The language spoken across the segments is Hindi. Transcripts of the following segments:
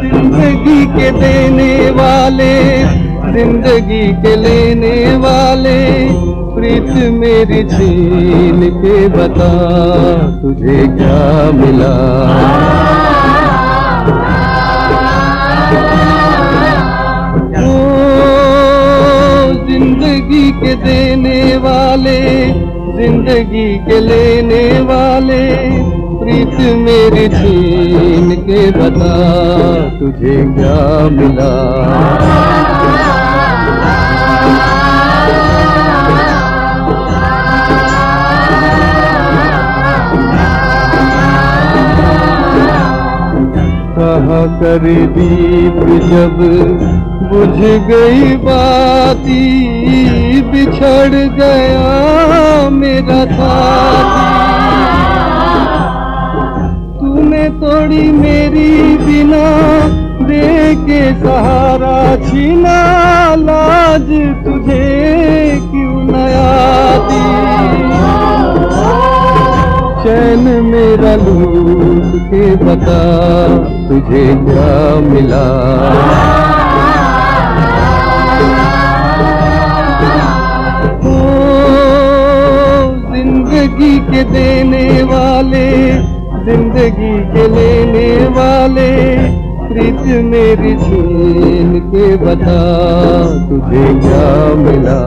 ज़िंदगी के देने वाले ज़िंदगी के लेने वाले। प्रीत मेरी छीन के बता तुझे क्या मिला? ओ ज़िंदगी के देने वाले, ज़िंदगी के लेने वाले, प्रीत मेरी छीन के बता तुझे क्या मिला? कहा कर दीप जब बुझ गई बाती, बिछड़ गया मेरा था तूने तोड़ी मेरी बिना दे के सहारा छीना, लाज तुझे बता, तुझे क्या मिला? ओ ज़िंदगी के देने वाले, ज़िंदगी के लेने वाले, प्रीत मेरी छीन के बता, तुझे क्या मिला?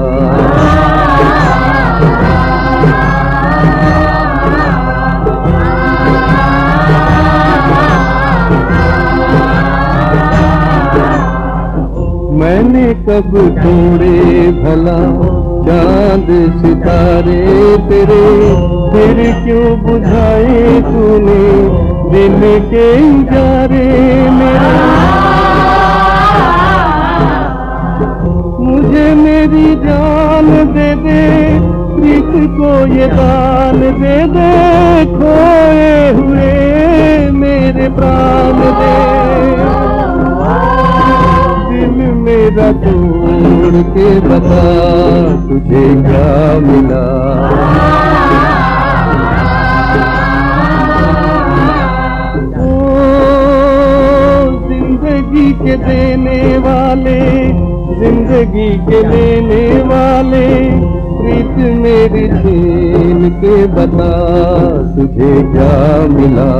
मैंने कब तोड़े भला? चाँद सितारे तेरे। फिर क्यों बुझाए तूने? दिन के इजारे मेरे। मुझे मेरी जान दे दे। प्रीत को ये दान दे दे? खोए हुए मेरे प्राण दे। मेरा तोड़ के बता तुझे क्या मिला? ओ, ज़िंदगी के देने वाले, ज़िंदगी के लेने वाले, प्रीत मेरी छीन के बता तुझे क्या मिला?